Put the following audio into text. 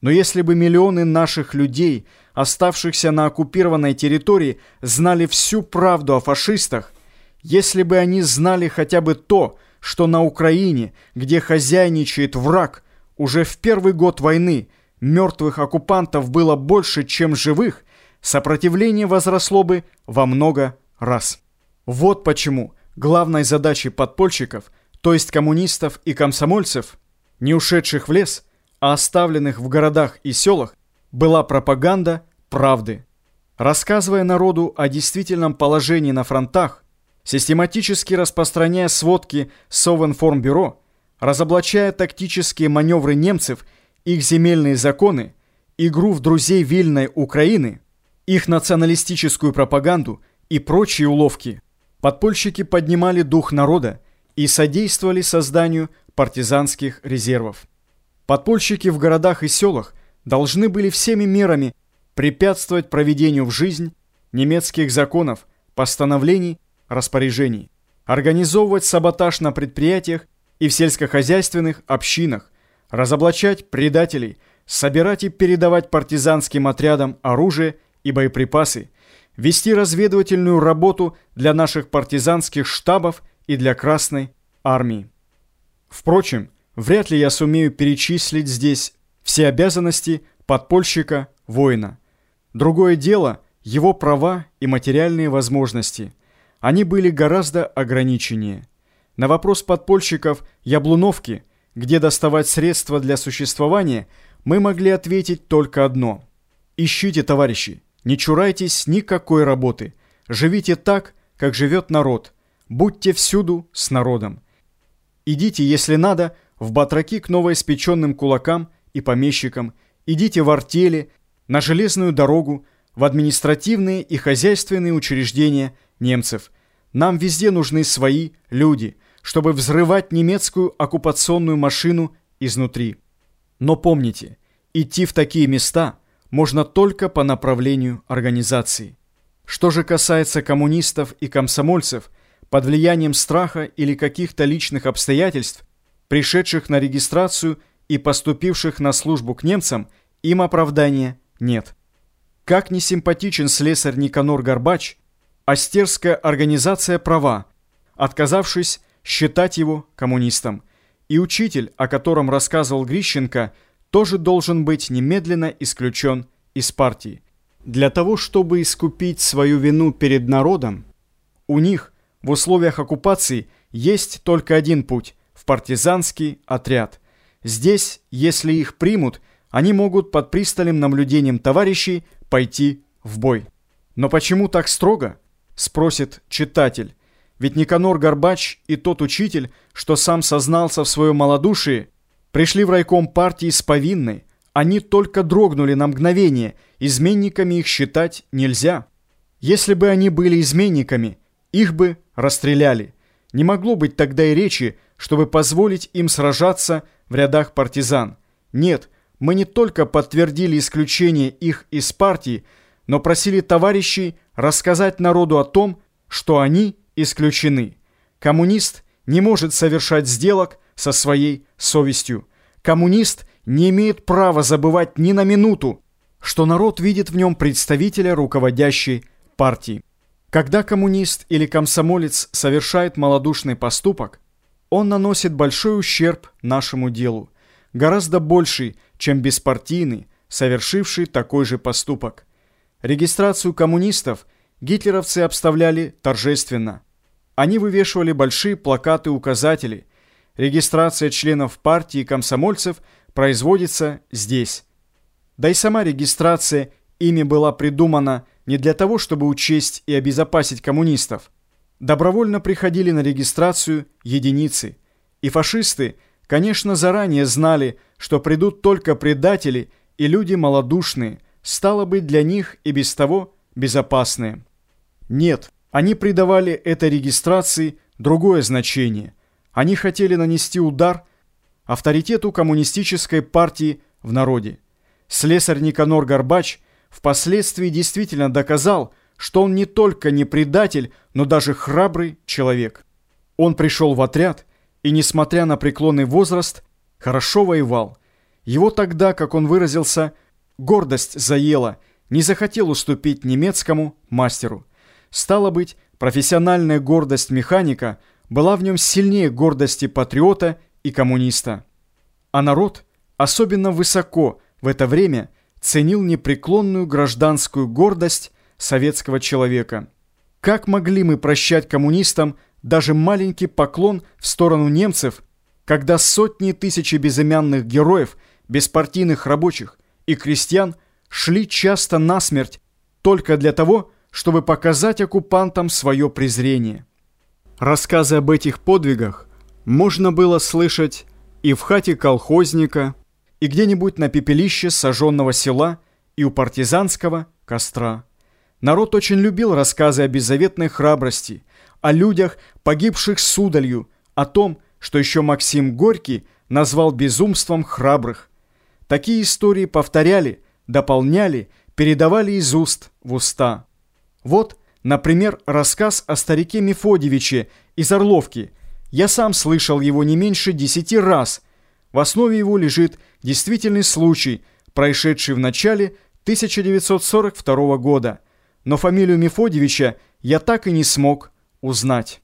Но если бы миллионы наших людей, оставшихся на оккупированной территории, знали всю правду о фашистах, если бы они знали хотя бы то, что на Украине, где хозяйничает враг, уже в первый год войны мертвых оккупантов было больше, чем живых, сопротивление возросло бы во много раз. Вот почему главной задачей подпольщиков, то есть коммунистов и комсомольцев, не ушедших в лес, а оставленных в городах и селах, была пропаганда правды. Рассказывая народу о действительном положении на фронтах, систематически распространяя сводки Совинформбюро, разоблачая тактические маневры немцев, их земельные законы, игру в друзей вильной Украины, их националистическую пропаганду и прочие уловки, подпольщики поднимали дух народа и содействовали созданию партизанских резервов. Подпольщики в городах и селах должны были всеми мерами препятствовать проведению в жизнь немецких законов, постановлений, распоряжений, организовывать саботаж на предприятиях и в сельскохозяйственных общинах, разоблачать предателей, собирать и передавать партизанским отрядам оружие и боеприпасы, вести разведывательную работу для наших партизанских штабов и для Красной армии. Впрочем, вряд ли я сумею перечислить здесь все обязанности подпольщика-воина. Другое дело – его права и материальные возможности. Они были гораздо ограниченнее. На вопрос подпольщиков Яблуновки, где доставать средства для существования, мы могли ответить только одно. Ищите, товарищи, не чурайтесь никакой работы. Живите так, как живет народ. Будьте всюду с народом. Идите, если надо, в батраки к новоиспеченным кулакам и помещикам. Идите в артели, на железную дорогу, в административные и хозяйственные учреждения немцев. Нам везде нужны свои люди – чтобы взрывать немецкую оккупационную машину изнутри. Но помните, идти в такие места можно только по направлению организации. Что же касается коммунистов и комсомольцев, под влиянием страха или каких-то личных обстоятельств, пришедших на регистрацию и поступивших на службу к немцам, им оправдания нет. Как не симпатичен слесарь Никанор Горбач, Остерская организация права, отказавшись считать его коммунистом. И учитель, о котором рассказывал Грищенко, тоже должен быть немедленно исключен из партии. Для того, чтобы искупить свою вину перед народом, у них в условиях оккупации есть только один путь – в партизанский отряд. Здесь, если их примут, они могут под пристальным наблюдением товарищей пойти в бой. Но почему так строго? Спросит читатель. Ведь Никанор Горбач и тот учитель, что сам сознался в своем малодушии, пришли в райком партии с повинной. Они только дрогнули на мгновение, изменниками их считать нельзя. Если бы они были изменниками, их бы расстреляли. Не могло быть тогда и речи, чтобы позволить им сражаться в рядах партизан. Нет, мы не только подтвердили исключение их из партии, но просили товарищей рассказать народу о том, что они – исключены. Коммунист не может совершать сделок со своей совестью. Коммунист не имеет права забывать ни на минуту, что народ видит в нем представителя руководящей партии. Когда коммунист или комсомолец совершает малодушный поступок, он наносит большой ущерб нашему делу, гораздо больший, чем беспартийный, совершивший такой же поступок. Регистрацию коммунистов гитлеровцы обставляли торжественно – они вывешивали большие плакаты-указатели. Регистрация членов партии и комсомольцев производится здесь. Да и сама регистрация ими была придумана не для того, чтобы учесть и обезопасить коммунистов. Добровольно приходили на регистрацию единицы. И фашисты, конечно, заранее знали, что придут только предатели и люди малодушные, стало быть, для них и без того безопасные. Нет, они придавали этой регистрации другое значение. Они хотели нанести удар авторитету коммунистической партии в народе. Слесарь Никанор Горбач впоследствии действительно доказал, что он не только не предатель, но даже храбрый человек. Он пришел в отряд и, несмотря на преклонный возраст, хорошо воевал. Его тогда, как он выразился, гордость заела, не захотел уступить немецкому мастеру. Стало быть, профессиональная гордость механика была в нем сильнее гордости патриота и коммуниста. А народ особенно высоко в это время ценил непреклонную гражданскую гордость советского человека. Как могли мы прощать коммунистам даже маленький поклон в сторону немцев, когда сотни тысяч безымянных героев, беспартийных рабочих и крестьян шли часто насмерть только для того, чтобы показать оккупантам свое презрение. Рассказы об этих подвигах можно было слышать и в хате колхозника, и где-нибудь на пепелище сожженного села, и у партизанского костра. Народ очень любил рассказы о беззаветной храбрости, о людях, погибших с удалью, о том, что еще Максим Горький назвал безумством храбрых. Такие истории повторяли, дополняли, передавали из уст в уста. Вот, например, рассказ о старике Мефодьевиче из Орловки. Я сам слышал его не меньше десяти раз. В основе его лежит действительный случай, происшедший в начале 1942 года. Но фамилию Мефодьевича я так и не смог узнать.